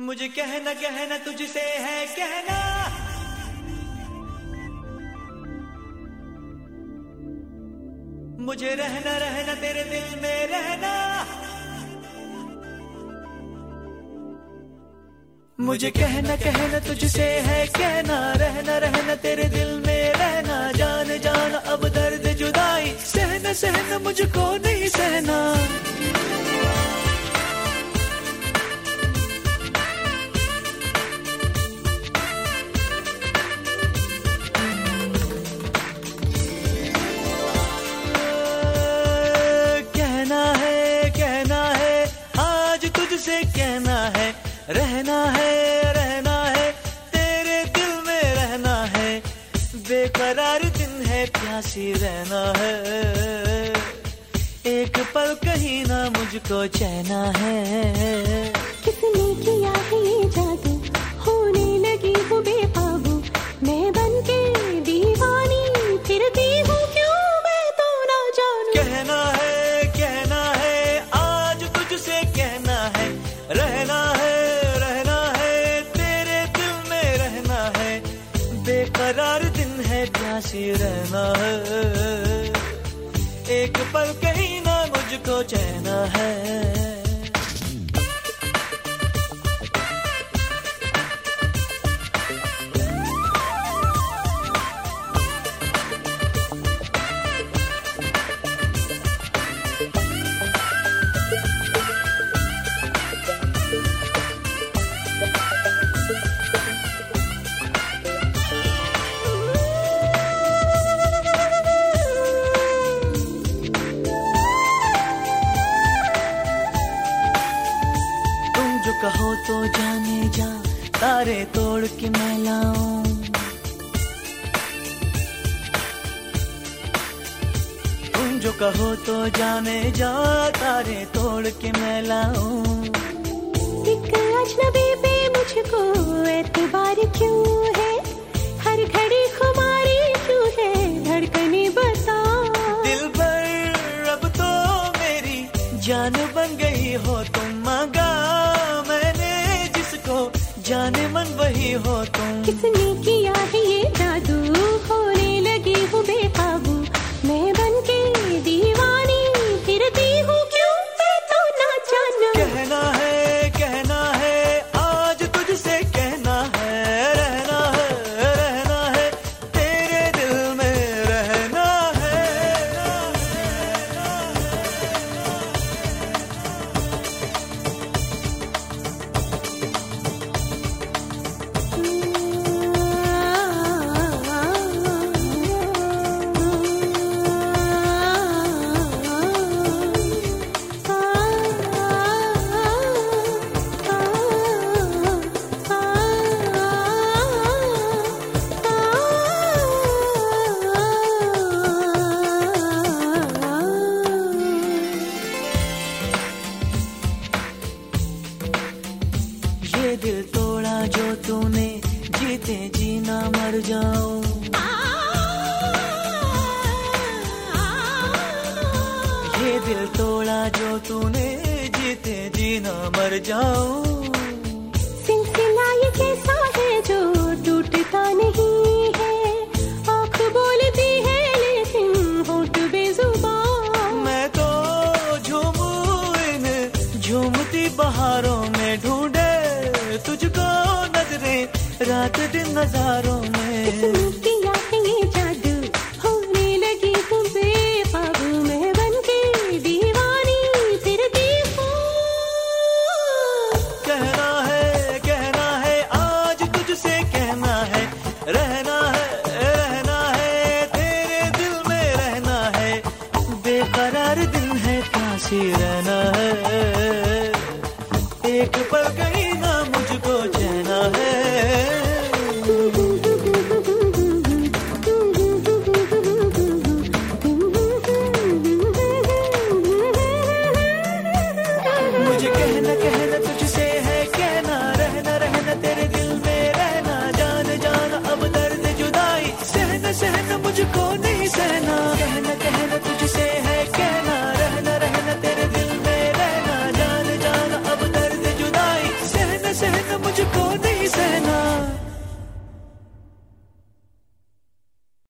मुझे कहना कहना तुझसे है कहना। मुझे रहना रहना तेरे दिल में रहना। मुझे कहना कहना तुझसे है कहना। रहना रहना तेरे दिल में रहना। जान जान, अब दर्द जुदाई। सहना सहना मुझको नहीं सहना। कहना है, रहना है रहना है, तेरे दिल में रहना है। बेकरार दिन है, प्यासी रहना है। एक पल कहीं ना मुझको चैना है। किसने किया है जादू, होने लगी हूँ बेकाबू। मैं बन के दीवानी बेकरार दिन है प्यासी रहना है। एक पल कहीं ना मुझको चैना है। तो जाने जा तारे तोड़ के मैं लाऊं। तुम जो कहो तो जाने जा तारे तोड़ के मैं लाऊं। अजनबी पे मुझको एतबार क्यों है? हर घड़ी खुमारी क्यों है धड़कने बता दिल भर अब तो मेरी जान बन गई हो तुम मांगा जाने मन वही हो तुम। किसने किया है ये जादू? होने लगी हूँ बेकाबू। मैं बन के दीवानी फिरती हूँ क्यों? मैं तो ना जाना। कहना दिल तोड़ा जो तूने जीते जीना मर जाओ। ये दिल तोड़ा जो तूने जीते जीना मर जाओ। सिलसिला ये कैसा है जो टूटता नहीं है? रात दिन नजारों में। किसने किया ये जादू होने लगी बेकाबू मैं बन के दीवानी फिरती कहना है कहना है आज तुझसे कहना है। रहना है रहना है तेरे दिल में रहना है। बेकरार दिन है प्यासी रहना है। एक पल